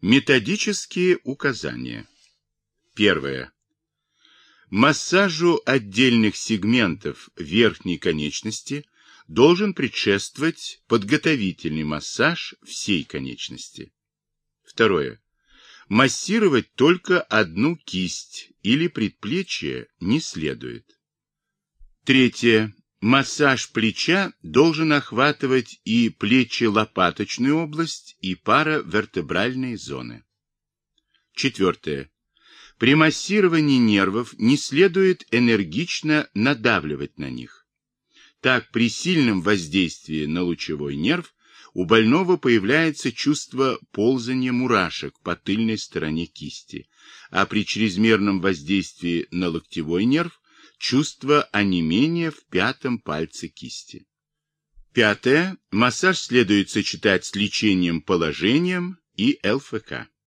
Методические указания. Первое. Массажу отдельных сегментов верхней конечности должен предшествовать подготовительный массаж всей конечности. Второе. Массировать только одну кисть или предплечье не следует. Третье. Массаж плеча должен охватывать и плечи-лопаточную область, и паравертебральные зоны. Четвертое. При массировании нервов не следует энергично надавливать на них. Так, при сильном воздействии на лучевой нерв у больного появляется чувство ползания мурашек по тыльной стороне кисти, а при чрезмерном воздействии на локтевой нерв чувство онемения в пятом пальце кисти. Пятое. Массаж следует сочетать с лечением положением и ЛФК.